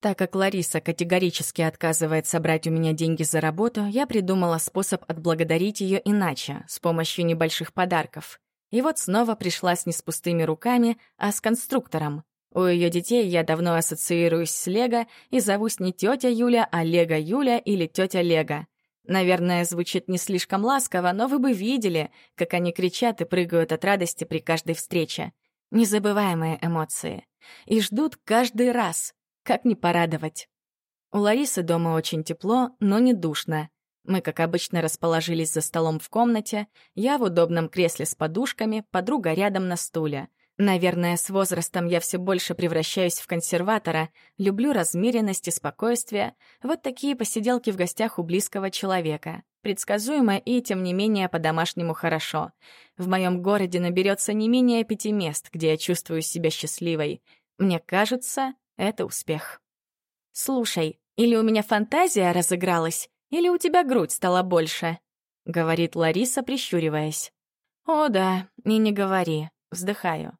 Так как Лариса категорически отказывается брать у меня деньги за работу, я придумала способ отблагодарить ее иначе, с помощью небольших подарков. И вот снова пришлась не с пустыми руками, а с конструктором. У ее детей я давно ассоциируюсь с Лего и зовусь не тетя Юля, а Лего Юля или тетя Лего. Наверное, звучит не слишком ласково, но вы бы видели, как они кричат и прыгают от радости при каждой встрече. Незабываемые эмоции. И ждут каждый раз. Как не порадовать? У Ларисы дома очень тепло, но не душно. Мы, как обычно, расположились за столом в комнате, я в удобном кресле с подушками, подруга рядом на стуле. Наверное, с возрастом я все больше превращаюсь в консерватора, люблю размеренность и спокойствие. Вот такие посиделки в гостях у близкого человека. Предсказуемо и, тем не менее, по-домашнему хорошо. В моем городе наберется не менее пяти мест, где я чувствую себя счастливой. Мне кажется, это успех. «Слушай, или у меня фантазия разыгралась, или у тебя грудь стала больше?» — говорит Лариса, прищуриваясь. «О да, и не говори», — вздыхаю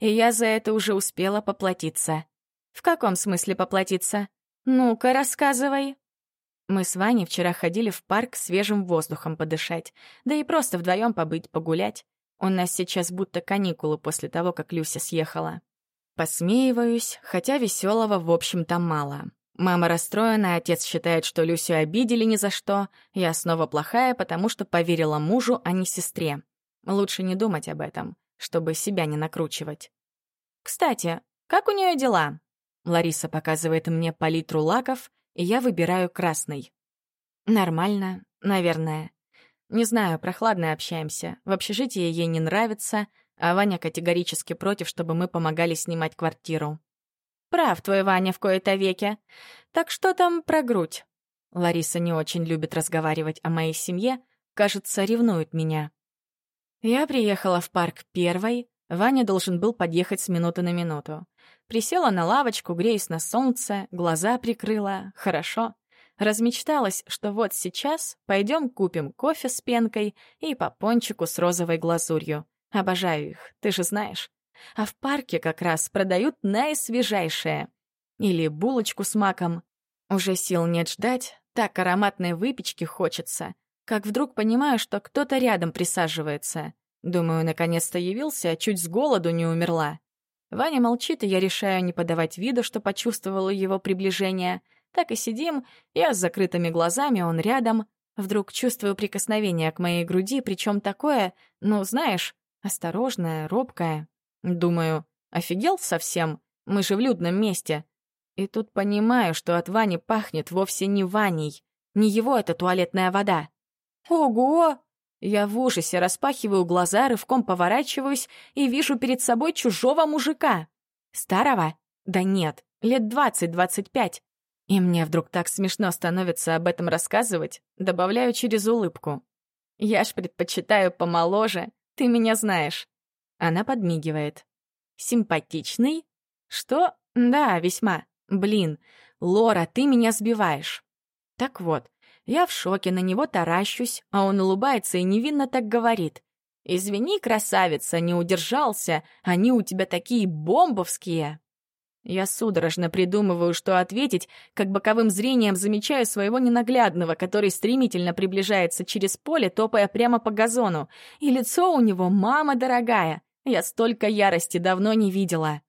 и я за это уже успела поплатиться. В каком смысле поплатиться? Ну-ка, рассказывай. Мы с Ваней вчера ходили в парк свежим воздухом подышать, да и просто вдвоем побыть, погулять. У нас сейчас будто каникулы после того, как Люся съехала. Посмеиваюсь, хотя веселого в общем-то мало. Мама расстроена, отец считает, что Люсю обидели ни за что. Я снова плохая, потому что поверила мужу, а не сестре. Лучше не думать об этом чтобы себя не накручивать. «Кстати, как у нее дела?» Лариса показывает мне палитру лаков, и я выбираю красный. «Нормально, наверное. Не знаю, прохладно общаемся. В общежитии ей не нравится, а Ваня категорически против, чтобы мы помогали снимать квартиру. «Прав твой Ваня в кои-то веке. Так что там про грудь?» Лариса не очень любит разговаривать о моей семье, кажется, ревнует меня. Я приехала в парк первой, Ваня должен был подъехать с минуты на минуту. Присела на лавочку, греясь на солнце, глаза прикрыла. Хорошо. Размечталась, что вот сейчас пойдем купим кофе с пенкой и по пончику с розовой глазурью. Обожаю их, ты же знаешь. А в парке как раз продают наисвежайшее. Или булочку с маком. Уже сил нет ждать, так ароматной выпечки хочется как вдруг понимаю, что кто-то рядом присаживается. Думаю, наконец-то явился, чуть с голоду не умерла. Ваня молчит, и я решаю не подавать виду, что почувствовала его приближение. Так и сидим, я с закрытыми глазами, он рядом. Вдруг чувствую прикосновение к моей груди, причем такое, ну, знаешь, осторожное, робкое. Думаю, офигел совсем? Мы же в людном месте. И тут понимаю, что от Вани пахнет вовсе не Ваней. Не его это туалетная вода. «Ого!» Я в ужасе распахиваю глаза, рывком поворачиваюсь и вижу перед собой чужого мужика. Старого? Да нет, лет двадцать-двадцать пять. И мне вдруг так смешно становится об этом рассказывать, добавляю через улыбку. Я ж предпочитаю помоложе, ты меня знаешь. Она подмигивает. Симпатичный? Что? Да, весьма. Блин, Лора, ты меня сбиваешь. Так вот, я в шоке, на него таращусь, а он улыбается и невинно так говорит. «Извини, красавица, не удержался, они у тебя такие бомбовские!» Я судорожно придумываю, что ответить, как боковым зрением замечаю своего ненаглядного, который стремительно приближается через поле, топая прямо по газону. И лицо у него, мама дорогая, я столько ярости давно не видела.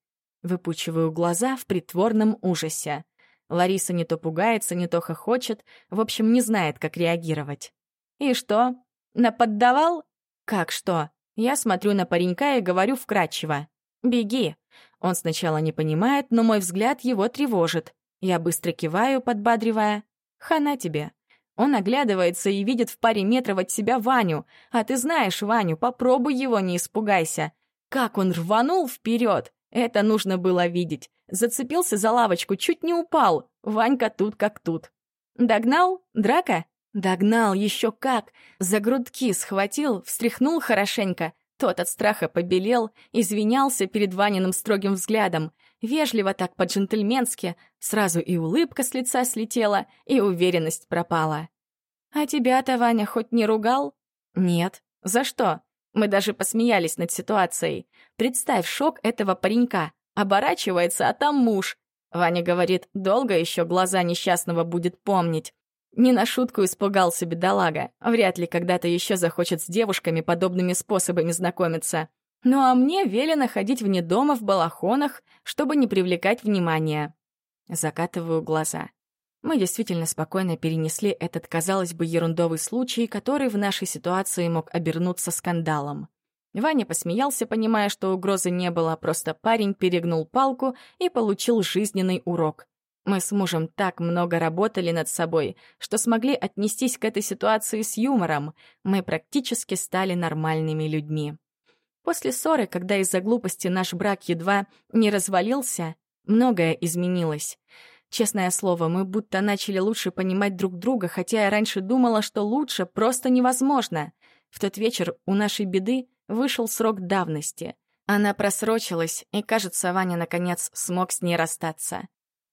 Выпучиваю глаза в притворном ужасе. Лариса не то пугается, не то хохочет, в общем, не знает, как реагировать. «И что? Наподдавал?» «Как что?» Я смотрю на паренька и говорю вкратчиво. «Беги!» Он сначала не понимает, но мой взгляд его тревожит. Я быстро киваю, подбадривая. «Хана тебе!» Он оглядывается и видит в паре метров от себя Ваню. А ты знаешь Ваню, попробуй его, не испугайся. Как он рванул вперед! Это нужно было видеть. Зацепился за лавочку, чуть не упал. Ванька тут как тут. Догнал? Драка? Догнал, еще как. За грудки схватил, встряхнул хорошенько. Тот от страха побелел, извинялся перед Ваниным строгим взглядом. Вежливо так по-джентльменски. Сразу и улыбка с лица слетела, и уверенность пропала. «А тебя-то Ваня хоть не ругал?» «Нет. За что?» Мы даже посмеялись над ситуацией. Представь шок этого паренька. Оборачивается, а там муж. Ваня говорит, долго еще глаза несчастного будет помнить. Не на шутку испугался бедолага. Вряд ли когда-то еще захочет с девушками подобными способами знакомиться. Ну а мне велено ходить вне дома в балахонах, чтобы не привлекать внимания. Закатываю глаза. Мы действительно спокойно перенесли этот, казалось бы, ерундовый случай, который в нашей ситуации мог обернуться скандалом. Ваня посмеялся, понимая, что угрозы не было, просто парень перегнул палку и получил жизненный урок. Мы с мужем так много работали над собой, что смогли отнестись к этой ситуации с юмором. Мы практически стали нормальными людьми. После ссоры, когда из-за глупости наш брак едва не развалился, многое изменилось. Честное слово, мы будто начали лучше понимать друг друга, хотя я раньше думала, что лучше просто невозможно. В тот вечер у нашей беды вышел срок давности. Она просрочилась, и, кажется, Ваня наконец смог с ней расстаться.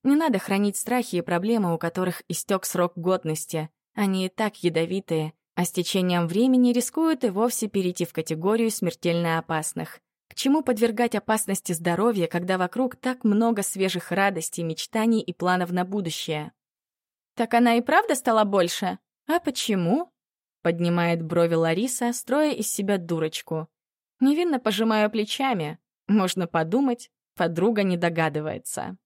Не надо хранить страхи и проблемы, у которых истек срок годности. Они и так ядовитые, а с течением времени рискуют и вовсе перейти в категорию смертельно опасных. К чему подвергать опасности здоровья, когда вокруг так много свежих радостей, мечтаний и планов на будущее? «Так она и правда стала больше? А почему?» Поднимает брови Лариса, строя из себя дурочку. Невинно пожимаю плечами. Можно подумать, подруга не догадывается.